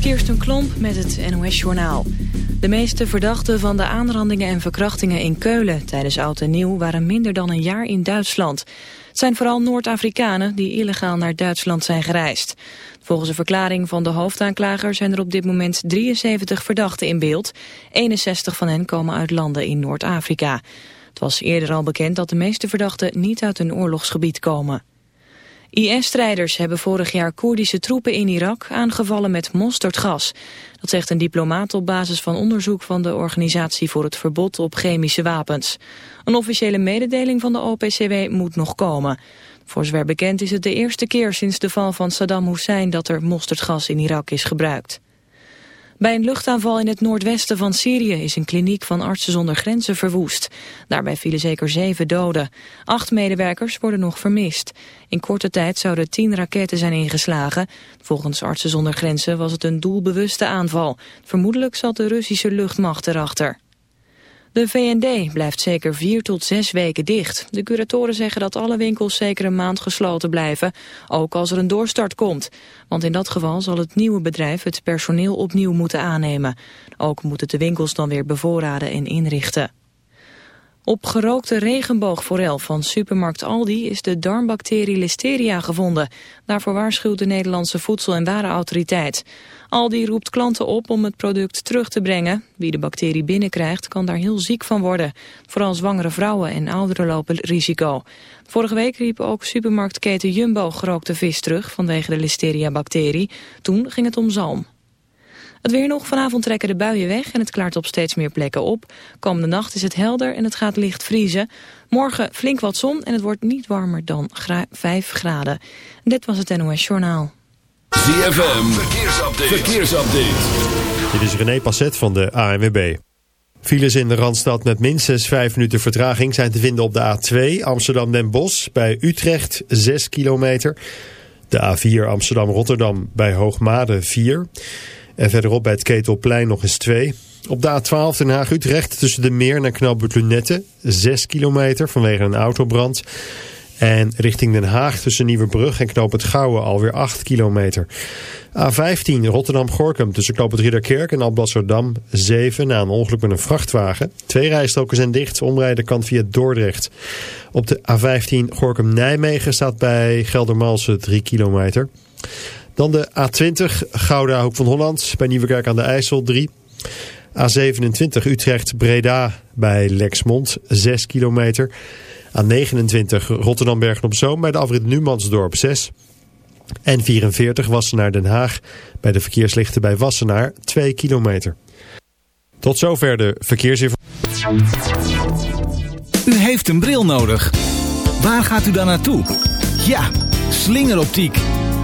Kirsten Klomp met het NOS-journaal. De meeste verdachten van de aanrandingen en verkrachtingen in Keulen tijdens Oud en Nieuw waren minder dan een jaar in Duitsland. Het zijn vooral Noord-Afrikanen die illegaal naar Duitsland zijn gereisd. Volgens een verklaring van de hoofdaanklager zijn er op dit moment 73 verdachten in beeld. 61 van hen komen uit landen in Noord-Afrika. Het was eerder al bekend dat de meeste verdachten niet uit een oorlogsgebied komen. IS-strijders hebben vorig jaar Koerdische troepen in Irak aangevallen met mosterdgas. Dat zegt een diplomaat op basis van onderzoek van de Organisatie voor het Verbod op Chemische Wapens. Een officiële mededeling van de OPCW moet nog komen. Voor zover bekend is het de eerste keer sinds de val van Saddam Hussein dat er mosterdgas in Irak is gebruikt. Bij een luchtaanval in het noordwesten van Syrië is een kliniek van Artsen zonder Grenzen verwoest. Daarbij vielen zeker zeven doden. Acht medewerkers worden nog vermist. In korte tijd zouden tien raketten zijn ingeslagen. Volgens Artsen zonder Grenzen was het een doelbewuste aanval. Vermoedelijk zat de Russische luchtmacht erachter. De VND blijft zeker vier tot zes weken dicht. De curatoren zeggen dat alle winkels zeker een maand gesloten blijven, ook als er een doorstart komt. Want in dat geval zal het nieuwe bedrijf het personeel opnieuw moeten aannemen. Ook moeten de winkels dan weer bevoorraden en inrichten. Op gerookte regenboogforel van supermarkt Aldi is de darmbacterie Listeria gevonden. Daarvoor waarschuwt de Nederlandse Voedsel- en Warenautoriteit. Aldi roept klanten op om het product terug te brengen. Wie de bacterie binnenkrijgt kan daar heel ziek van worden. Vooral zwangere vrouwen en ouderen lopen risico. Vorige week riep ook supermarktketen Jumbo gerookte vis terug vanwege de Listeria-bacterie. Toen ging het om zalm. Het weer nog. Vanavond trekken de buien weg en het klaart op steeds meer plekken op. Komende nacht is het helder en het gaat licht vriezen. Morgen flink wat zon en het wordt niet warmer dan 5 graden. Dit was het NOS Journaal. ZFM, verkeersupdate. verkeersupdate. Dit is René Passet van de ANWB. Files in de Randstad met minstens 5 minuten vertraging zijn te vinden op de A2 Amsterdam-Den Bosch bij Utrecht 6 kilometer. De A4 Amsterdam-Rotterdam bij Hoogmade 4 en verderop bij het Ketelplein nog eens 2. Op de A12 Den Haag-Utrecht tussen de Meer naar knooppunt Lunette 6 kilometer vanwege een autobrand. En richting Den Haag tussen Nieuwebrug en Knoop het Gouwen alweer 8 kilometer. A15 Rotterdam-Gorkum tussen Knoop het Ridderkerk en Alblasserdam 7 na een ongeluk met een vrachtwagen. Twee rijstroken zijn dicht, omrijden kan via Dordrecht. Op de A15 Gorkum-Nijmegen staat bij Geldermalsen 3 kilometer. Dan de A20 Gouda Hoek van Holland bij Nieuwekerk aan de IJssel 3. A27 Utrecht-Breda bij Lexmond 6 kilometer. A29 Rotterdam-Bergen-op-Zoom bij de afrit Numansdorp 6. En 44 Wassenaar Den Haag bij de verkeerslichten bij Wassenaar 2 kilometer. Tot zover de verkeersinformatie. U heeft een bril nodig. Waar gaat u dan naartoe? Ja, slingeroptiek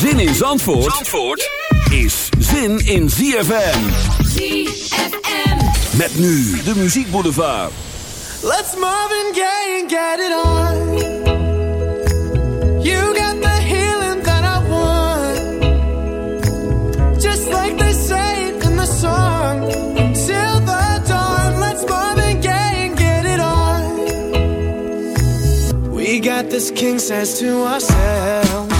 Zin in Zandvoort, Zandvoort yeah. is zin in ZFM. ZFM. Met nu de muziekboulevard. Let's Marvin Gaye and get it on. You got the healing that I want. Just like they say in the song. Till the dawn, let's Marvin Gaye and get it on. We got this king says to ourselves.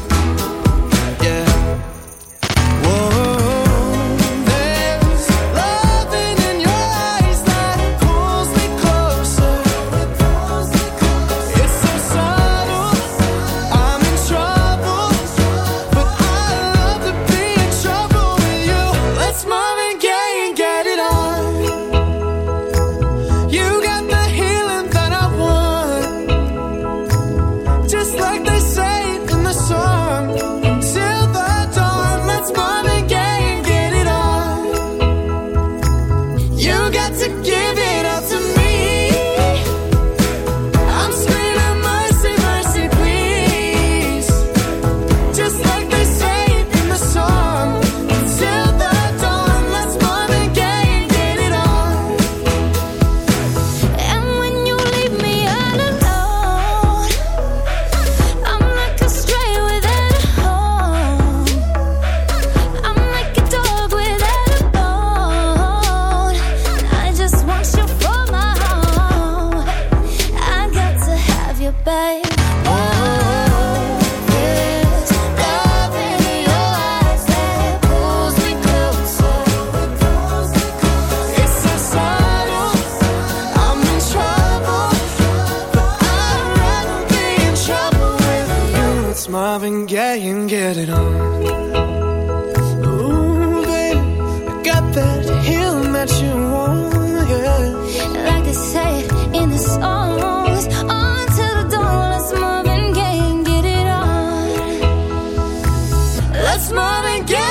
That's more than guess.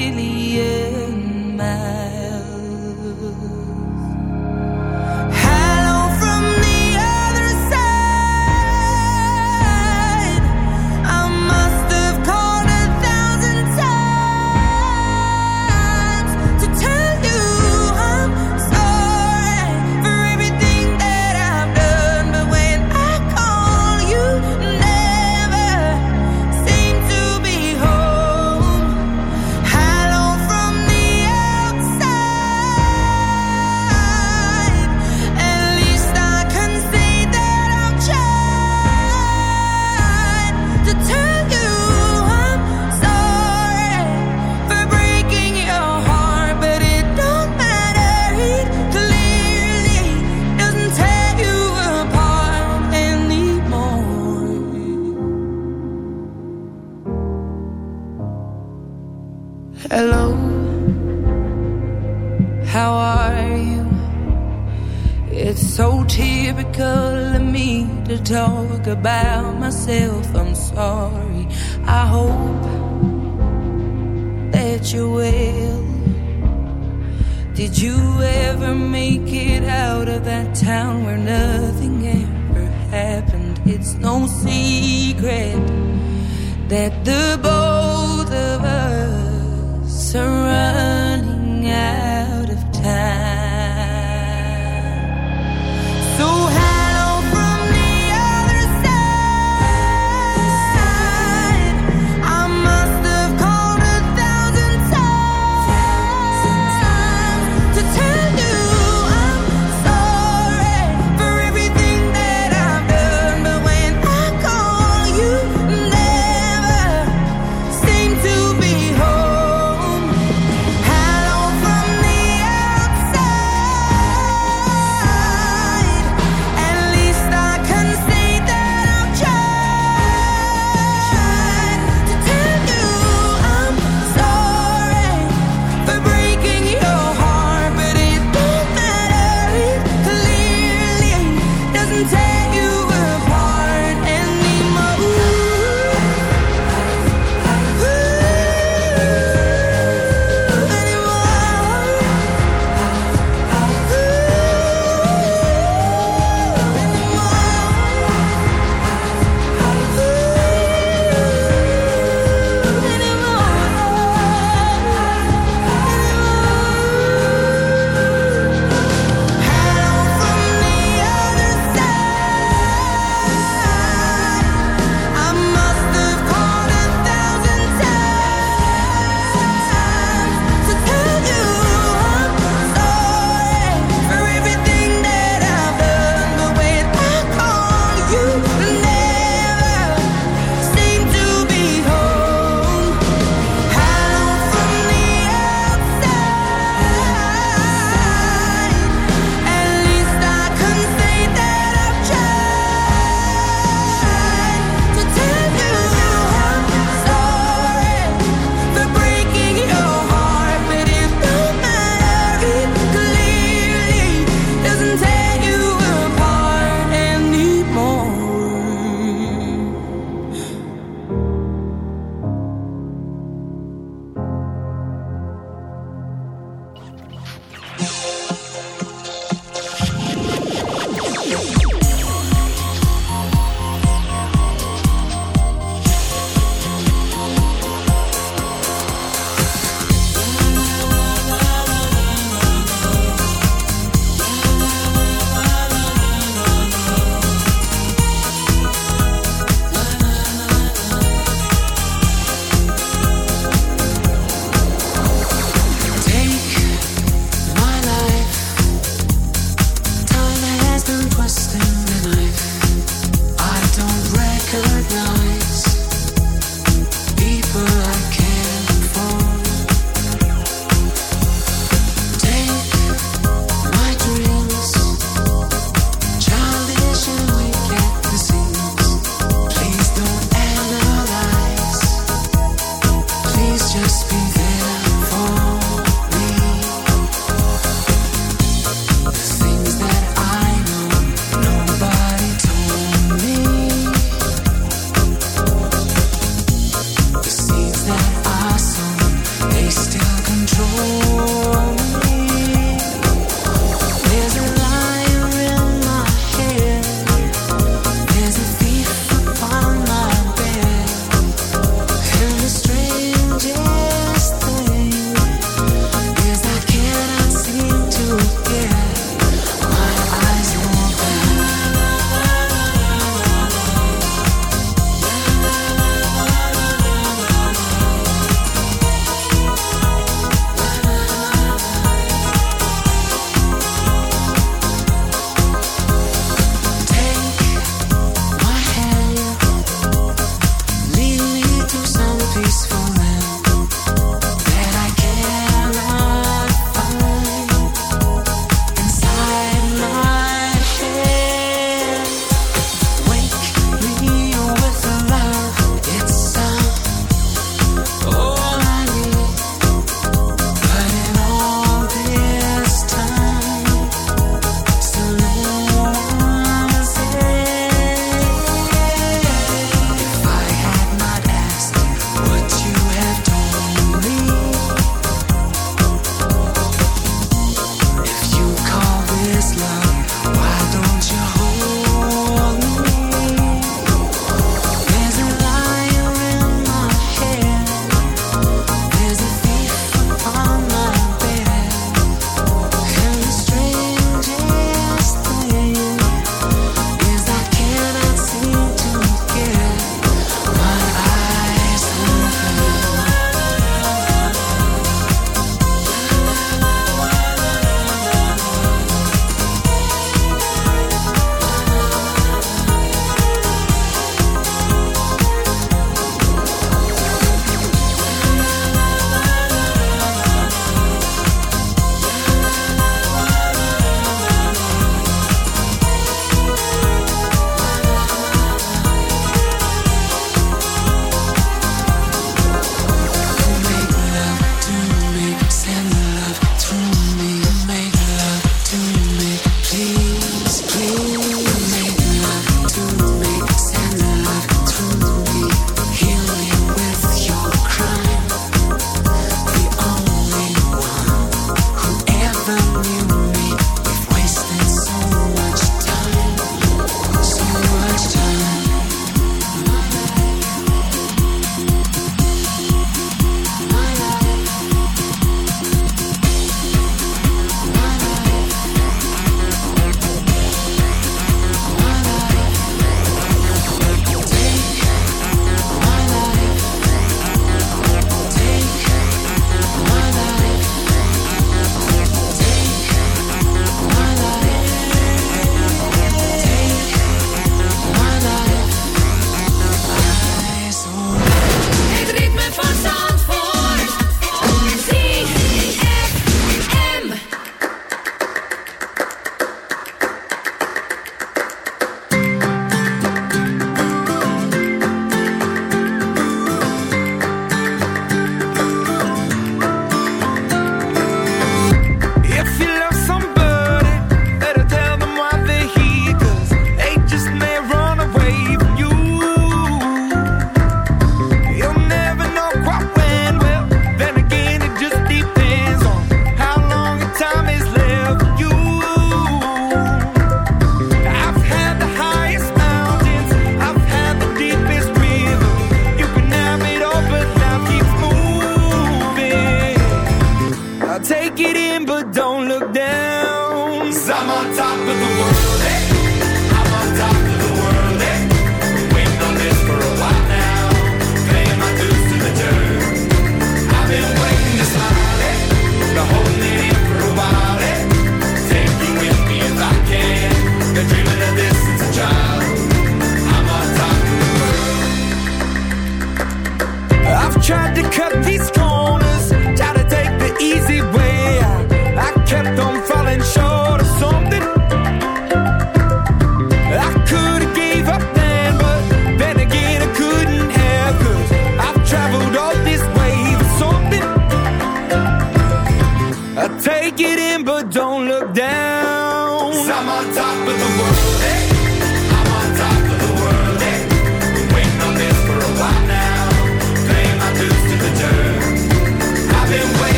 I've tried to cut these corners,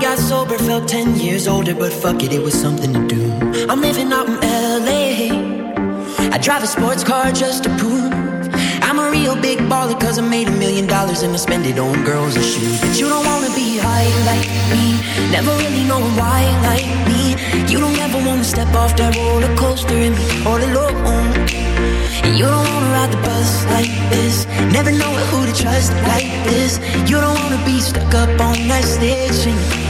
got sober, felt 10 years older, but fuck it, it was something to do. I'm living out in LA. I drive a sports car just to prove I'm a real big baller, cause I made a million dollars and I spend it on girls and shoes. But you don't wanna be high like me, never really knowing why like me. You don't ever wanna step off that roller coaster and be all alone. And you don't wanna ride the bus like this, never knowing who to trust like this. You don't wanna be stuck up on that stage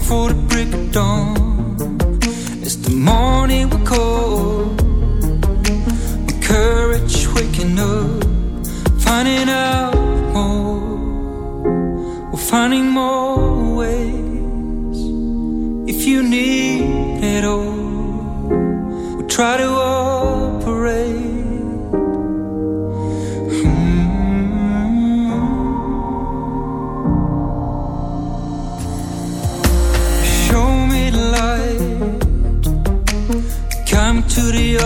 for the break of dawn. As the morning will call With courage waking up Finding out more. We're finding more ways If you need it all. We'll try to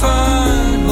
fun.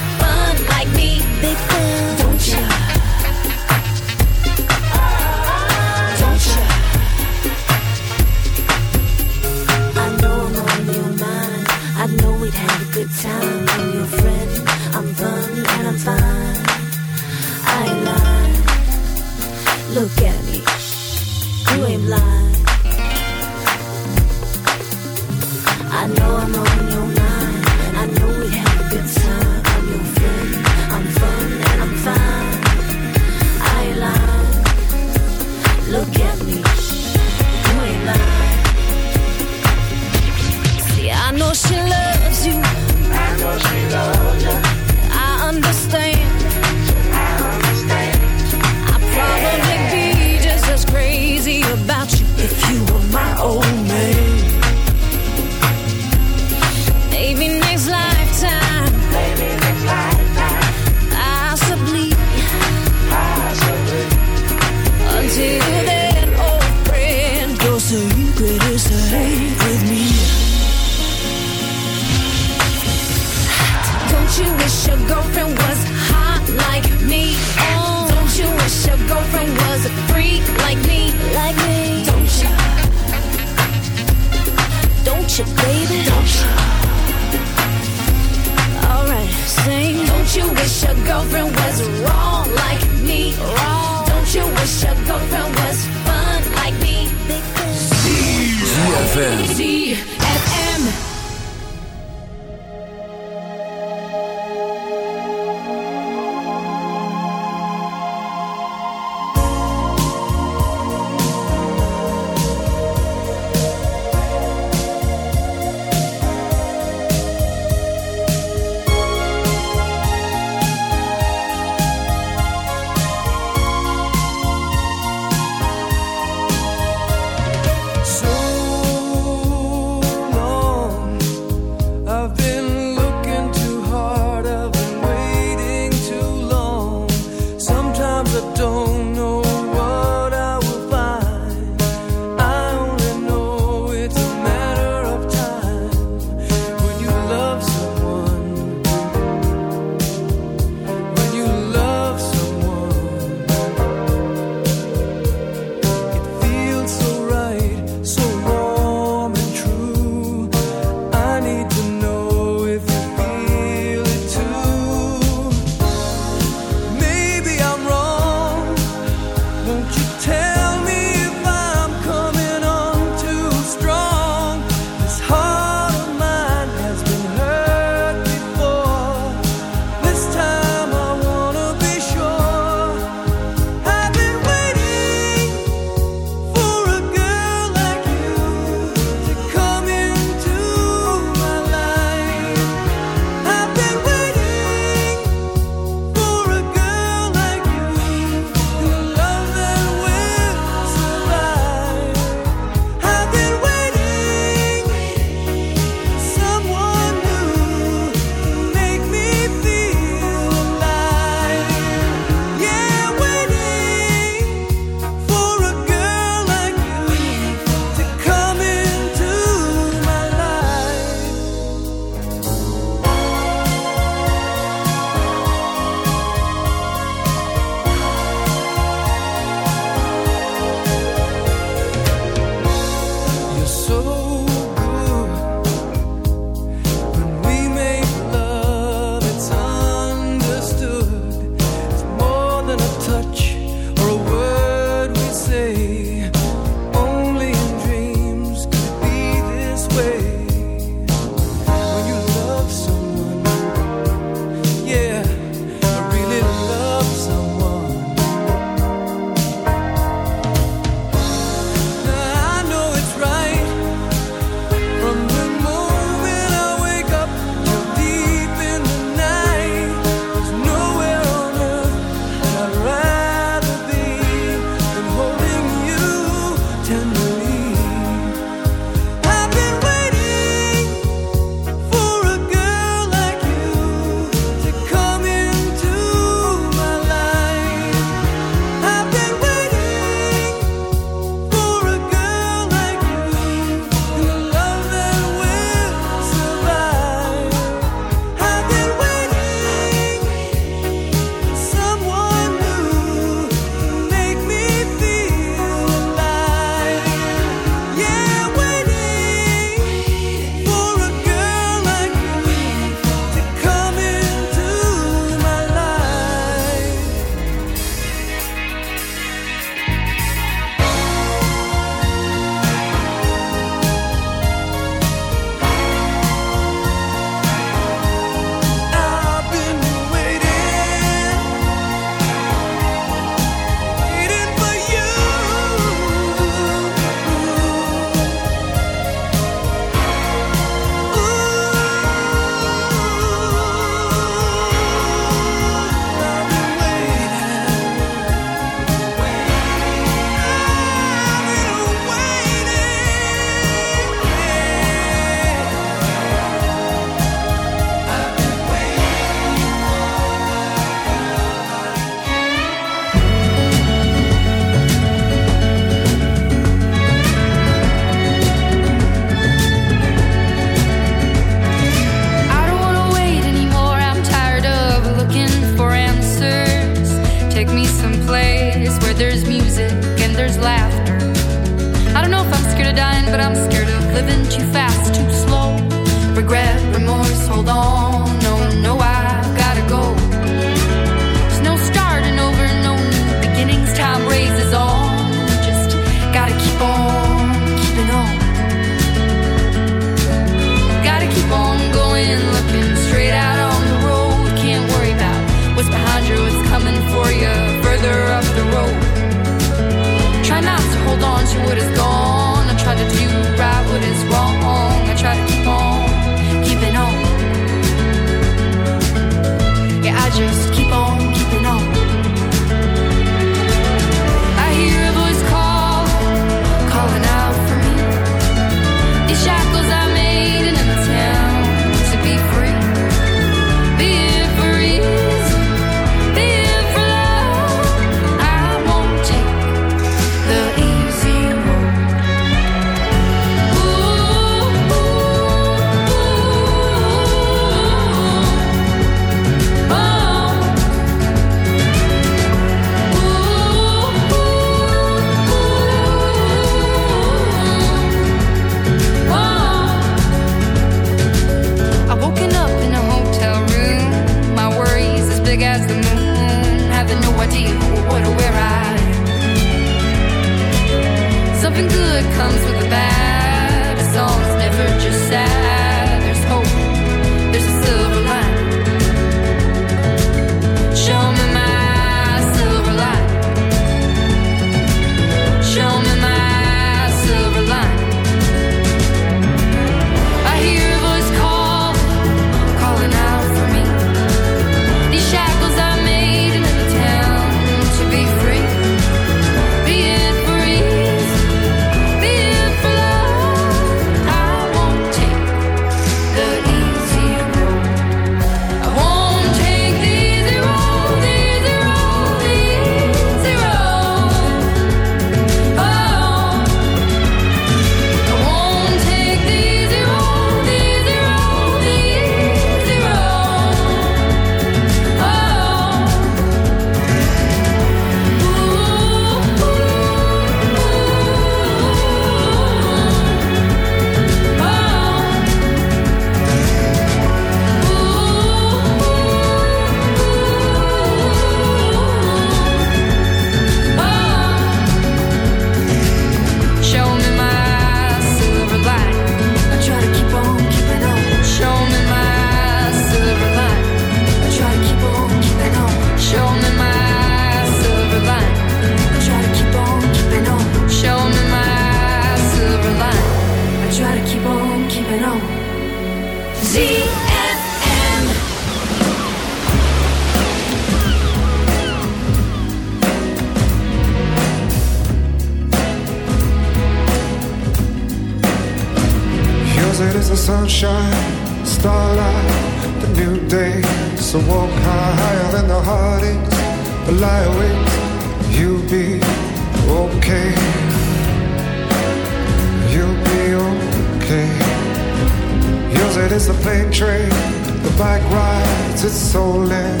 bike rides its so in.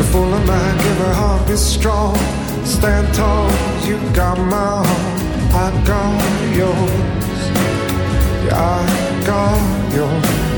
A full of mind, give her heart be strong. Stand tall, you got my heart, I got yours. Yeah, I got yours.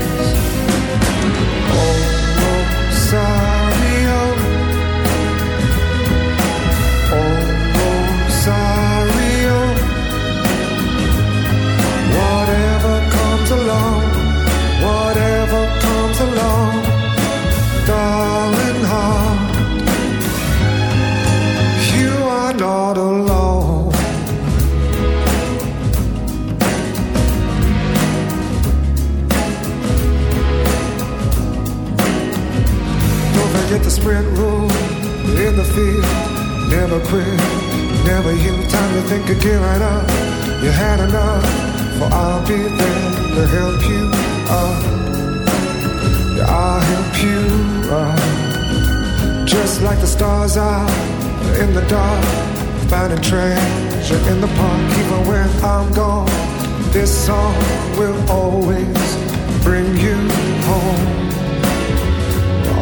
hit the sprint rule in the field. Never quit, never you. Time to think of giving up. You had enough, for I'll be there to help you up. Yeah, I'll help you up. Just like the stars are in the dark, finding treasure in the park, even when I'm gone. This song will always bring you home